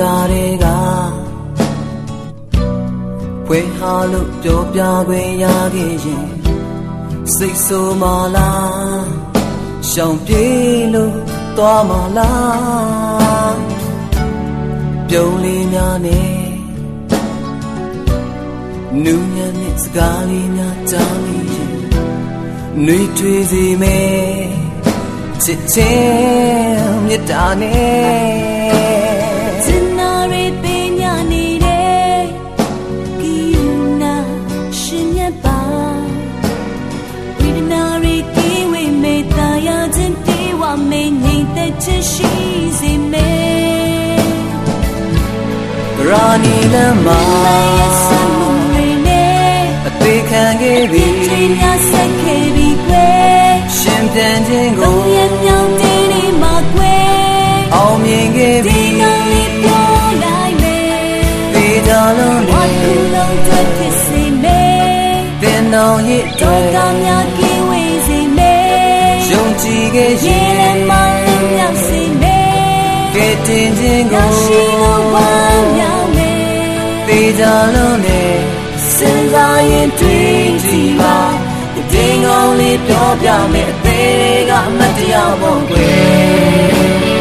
ငါတွေကဖွေဟာလို့ပြောပြခွင့်ရခဲ့ရင်စိတ်ဆိုးမလားရှောင်ပြေလို့သွားမလားပြုံးလေးများနဲ့နူးညံ့တဲ့စကားလေးများကြားမိရင်နှွေးထွေးစေမယ်ချစ်ချင်းမြတ်တာနဲ့ ရာနီလမ်းမှာအသေးခံခဲ့ပြီချိန်များဆက်ခဲ့ပြီကွယ်ရှင်ပြန်ခြင်းကိုရမြောင်တင်းနေမှာကွယ်အောင်မြင်ခဲ့ပြီဒီနောင်လေးပြောလိုက်မယ်ဒီကြလုံးနဲ့ What you know to kiss me တင်တော်ရစ်တော့ကများကင်းဝေးစေမယ်ယုံကြည်ခဲ့ရင်မမြောက်စေမယ်ကဲတ င်ခြင်းကိုရှိလို့ဝမ်းမြောက်သေးကြလုံးနဲ့စဉ်းစားရင်တွေ့ကြည့်ပါတင်းကောင်းလေးပြောပြမယ်အသေးကအမတ်တရားပုံကွယ်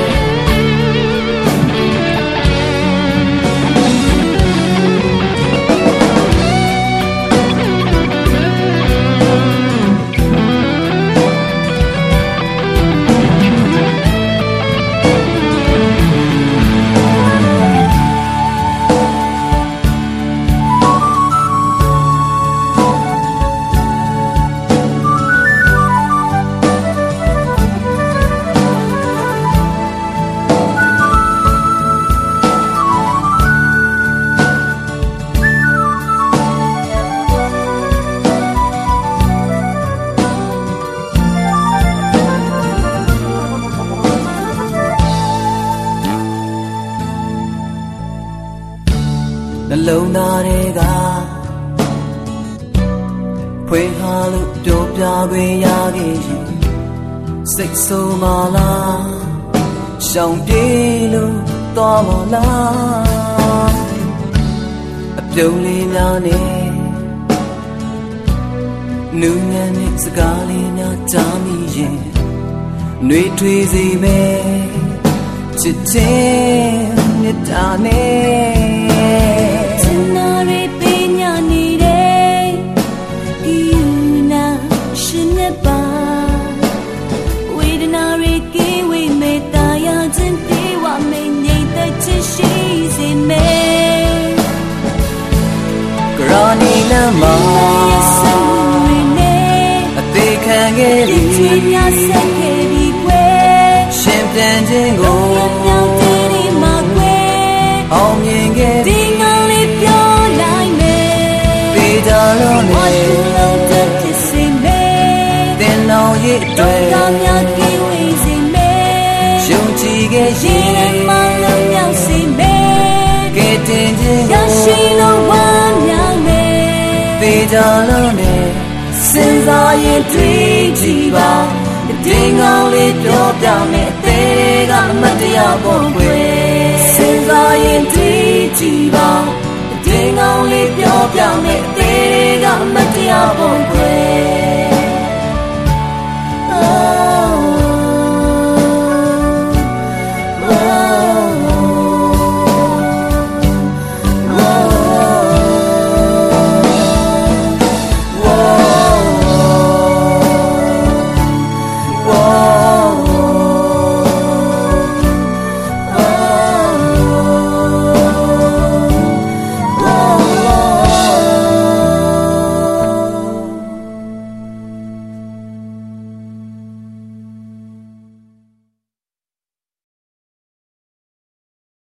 လုံးသားတွေကဖွင့်ထားလို့ပြောပြခွင့်ရခဲ့ရင်စိတ်ဆိုးမလားရှောင်ပြေးလို့သွားမလားအပြုံးလေးများနဲ့နူးညံ့တဲ့စကားလေးများကြားမိရင်နှွေးထွေးစေမယ်ချစ်ချင်းမြတ်တာနဲ့ များဆက်ခဲ့ပြီကွယ်ရှင်ပြန်ခြင်းကိုမြောင်တင်းဒီမှာကွယ်အောင်မြင်ခဲ့ဒီငါလေးပြောလိုက်မယ်ပေတော်လုံးနဲ့တင်တော်ရဲ့အတွက်ကများကင်းဝေးစေမယ်ယုံကြည်ခဲ့ရင်မလုံးမြောက်စေမယ်ကဲတင်ခြင်းကိုရရှိလို့ဝမ်းမြောက်သေးကြလုံးနဲ့ စဉ်းစားရင်တွေ့ကြည့်ပါတင်းကောင်းလေးပြောပြမယ်အသေးကအမတ်တရားပေါ်ွယ်စဉ်းစားရင်တွေ့ကြည့်ပါတင်းကောင်းလေးပြောပြမယ်အသေးကအမတ်